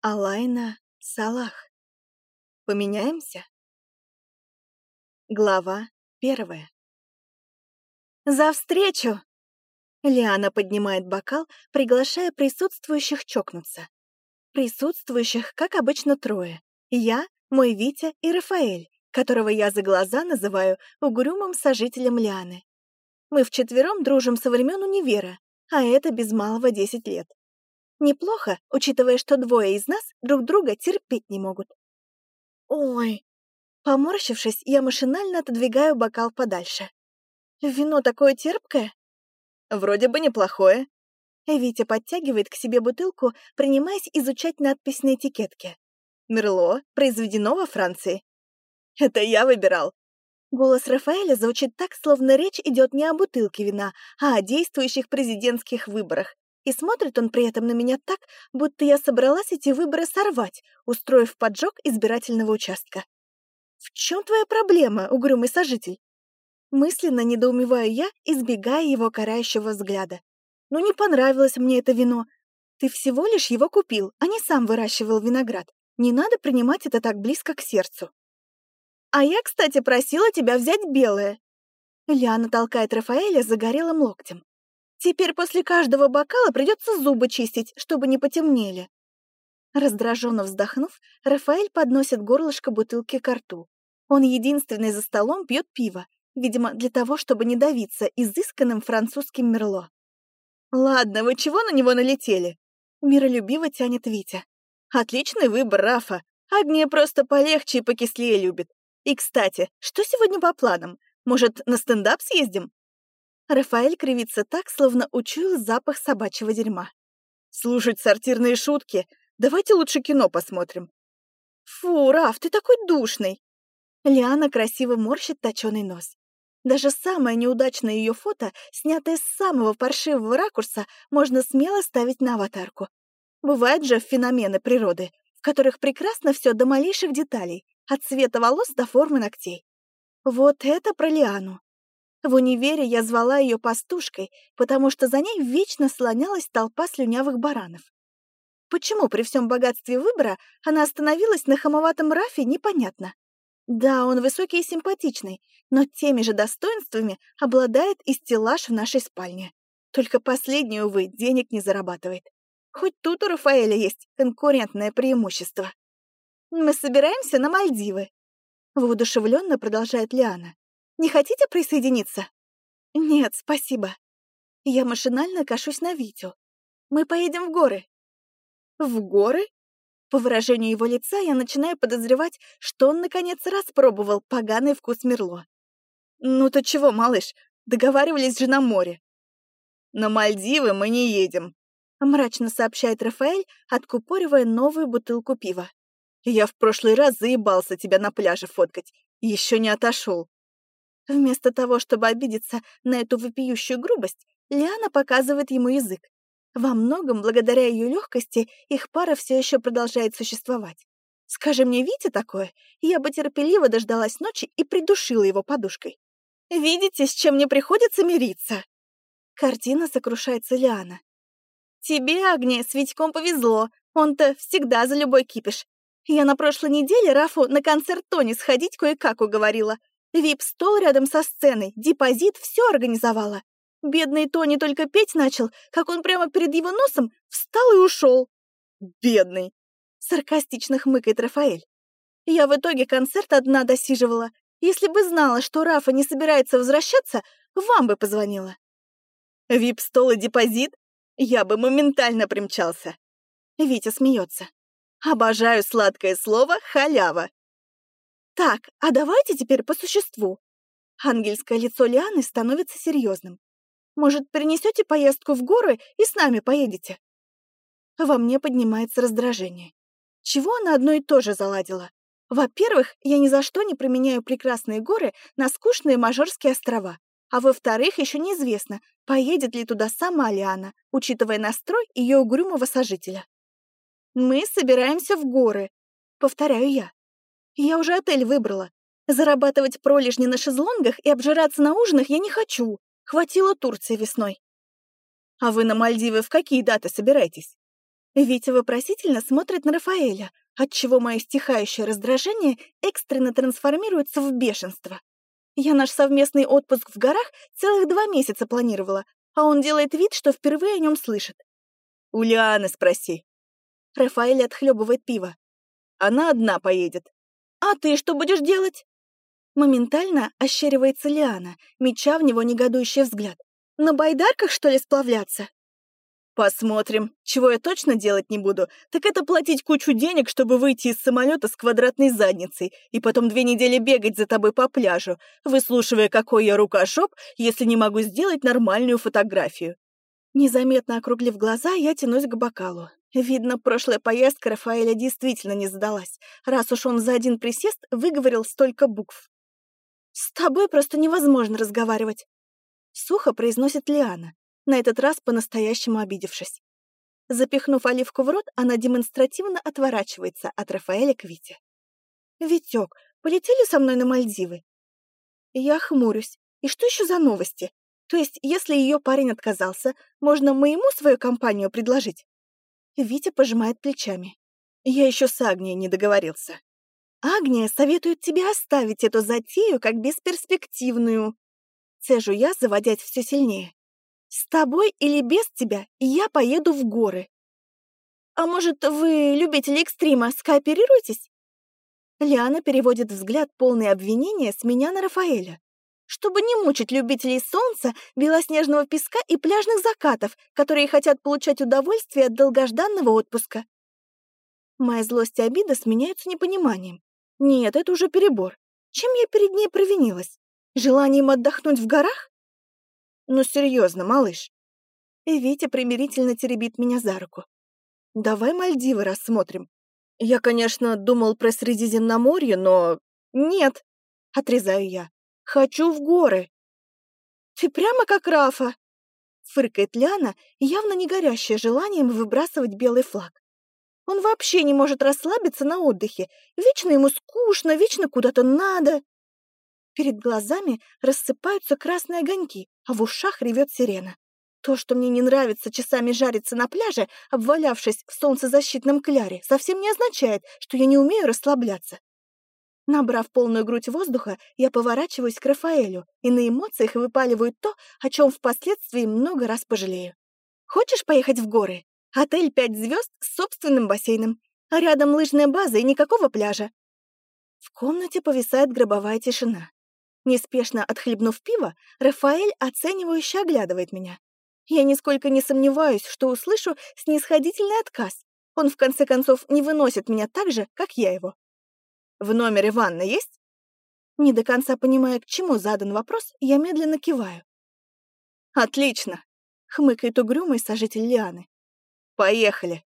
Алайна Салах. Поменяемся? Глава первая. «За встречу!» Лиана поднимает бокал, приглашая присутствующих чокнуться. Присутствующих, как обычно, трое. Я, мой Витя и Рафаэль, которого я за глаза называю угрюмым сожителем Лианы. Мы вчетвером дружим со времен универа, а это без малого десять лет. Неплохо, учитывая, что двое из нас друг друга терпеть не могут. Ой. Поморщившись, я машинально отодвигаю бокал подальше. Вино такое терпкое? Вроде бы неплохое. Витя подтягивает к себе бутылку, принимаясь изучать надпись на этикетке. Мерло, произведено во Франции. Это я выбирал. Голос Рафаэля звучит так, словно речь идет не о бутылке вина, а о действующих президентских выборах. И смотрит он при этом на меня так, будто я собралась эти выборы сорвать, устроив поджог избирательного участка. «В чем твоя проблема, угрюмый сожитель?» Мысленно недоумеваю я, избегая его карающего взгляда. «Ну не понравилось мне это вино. Ты всего лишь его купил, а не сам выращивал виноград. Не надо принимать это так близко к сердцу». «А я, кстати, просила тебя взять белое». Лиана толкает Рафаэля загорелым локтем. Теперь после каждого бокала придется зубы чистить, чтобы не потемнели. Раздраженно вздохнув, Рафаэль подносит горлышко бутылки к рту. Он единственный за столом пьет пиво, видимо, для того, чтобы не давиться изысканным французским мерло. «Ладно, вы чего на него налетели?» Миролюбиво тянет Витя. «Отличный выбор, Рафа. Агния просто полегче и покислее любит. И, кстати, что сегодня по планам? Может, на стендап съездим? Рафаэль кривится так, словно учуял запах собачьего дерьма. «Слушать сортирные шутки? Давайте лучше кино посмотрим». «Фу, Раф, ты такой душный!» Лиана красиво морщит точёный нос. Даже самое неудачное ее фото, снятое с самого паршивого ракурса, можно смело ставить на аватарку. Бывают же феномены природы, в которых прекрасно все до малейших деталей, от цвета волос до формы ногтей. Вот это про Лиану. В универе я звала ее пастушкой, потому что за ней вечно слонялась толпа слюнявых баранов. Почему при всем богатстве выбора она остановилась на хамоватом Рафе, непонятно. Да, он высокий и симпатичный, но теми же достоинствами обладает и стеллаж в нашей спальне. Только последний, увы, денег не зарабатывает. Хоть тут у Рафаэля есть конкурентное преимущество. Мы собираемся на Мальдивы. Воодушевленно продолжает Лиана. Не хотите присоединиться?» «Нет, спасибо». Я машинально кашусь на Витю. «Мы поедем в горы». «В горы?» По выражению его лица я начинаю подозревать, что он наконец распробовал поганый вкус Мерло. «Ну то чего, малыш, договаривались же на море». «На Мальдивы мы не едем», — мрачно сообщает Рафаэль, откупоривая новую бутылку пива. «Я в прошлый раз заебался тебя на пляже фоткать, еще не отошел. Вместо того, чтобы обидеться на эту вопиющую грубость, Лиана показывает ему язык. Во многом, благодаря ее легкости, их пара все еще продолжает существовать. Скажи мне, Витя такое, я бы терпеливо дождалась ночи и придушила его подушкой. Видите, с чем мне приходится мириться? Картина сокрушается Лиана. Тебе, Агния, с Витьком повезло. Он-то всегда за любой кипиш. Я на прошлой неделе Рафу на концерт Тони сходить кое-как уговорила. Вип-стол рядом со сценой, депозит, все организовала. Бедный Тони только петь начал, как он прямо перед его носом встал и ушел. «Бедный!» — саркастично хмыкает Рафаэль. Я в итоге концерт одна досиживала. Если бы знала, что Рафа не собирается возвращаться, вам бы позвонила. Вип-стол и депозит? Я бы моментально примчался. Витя смеется. Обожаю сладкое слово «халява». Так, а давайте теперь по существу. Ангельское лицо Лианы становится серьезным. Может, перенесете поездку в горы и с нами поедете? Во мне поднимается раздражение. Чего она одно и то же заладила? Во-первых, я ни за что не применяю прекрасные горы на скучные Мажорские острова. А во-вторых, еще неизвестно, поедет ли туда сама Лиана, учитывая настрой ее угрюмого сожителя. «Мы собираемся в горы», — повторяю я. Я уже отель выбрала. Зарабатывать пролежни на шезлонгах и обжираться на ужинах я не хочу. Хватило Турции весной. А вы на Мальдивы в какие даты собираетесь? Витя вопросительно смотрит на Рафаэля, отчего мое стихающее раздражение экстренно трансформируется в бешенство. Я наш совместный отпуск в горах целых два месяца планировала, а он делает вид, что впервые о нем слышит. «У Лианы спроси». Рафаэль отхлебывает пиво. «Она одна поедет». «А ты что будешь делать?» Моментально ощеривается Лиана, меча в него негодующий взгляд. «На байдарках, что ли, сплавляться?» Посмотрим. Чего я точно делать не буду, так это платить кучу денег, чтобы выйти из самолета с квадратной задницей и потом две недели бегать за тобой по пляжу, выслушивая, какой я рукошоп, если не могу сделать нормальную фотографию. Незаметно округлив глаза, я тянусь к бокалу. Видно, прошлая поездка Рафаэля действительно не сдалась, раз уж он за один присест выговорил столько букв. «С тобой просто невозможно разговаривать», — сухо произносит Лиана на этот раз по-настоящему обидевшись. Запихнув оливку в рот, она демонстративно отворачивается от Рафаэля к Вите. «Витёк, полетели со мной на Мальдивы?» Я хмурюсь. И что еще за новости? То есть, если ее парень отказался, можно моему свою компанию предложить? Витя пожимает плечами. Я еще с Агнией не договорился. Агния советует тебе оставить эту затею как бесперспективную. Цежу я, заводять все сильнее. С тобой или без тебя я поеду в горы. А может, вы, любители экстрима, скооперируетесь? Лиана переводит взгляд полный обвинения с меня на Рафаэля. Чтобы не мучить любителей солнца, белоснежного песка и пляжных закатов, которые хотят получать удовольствие от долгожданного отпуска. Моя злость и обида сменяются непониманием. Нет, это уже перебор. Чем я перед ней провинилась? Желанием отдохнуть в горах? Ну, серьезно, малыш. И Витя примирительно теребит меня за руку. Давай Мальдивы рассмотрим. Я, конечно, думал про Средиземноморье, но... Нет, отрезаю я. Хочу в горы. Ты прямо как Рафа. Фыркает Ляна, явно не горящая желанием выбрасывать белый флаг. Он вообще не может расслабиться на отдыхе. Вечно ему скучно, вечно куда-то надо. Перед глазами рассыпаются красные огоньки, а в ушах ревет сирена. То, что мне не нравится часами жариться на пляже, обвалявшись в солнцезащитном кляре, совсем не означает, что я не умею расслабляться. Набрав полную грудь воздуха, я поворачиваюсь к Рафаэлю и на эмоциях выпаливаю то, о чем впоследствии много раз пожалею. «Хочешь поехать в горы? Отель пять звезд с собственным бассейном, а рядом лыжная база и никакого пляжа». В комнате повисает гробовая тишина. Неспешно отхлебнув пиво, Рафаэль оценивающе оглядывает меня. Я нисколько не сомневаюсь, что услышу снисходительный отказ. Он, в конце концов, не выносит меня так же, как я его. «В номере ванна есть?» Не до конца понимая, к чему задан вопрос, я медленно киваю. «Отлично!» — хмыкает угрюмый сожитель Лианы. «Поехали!»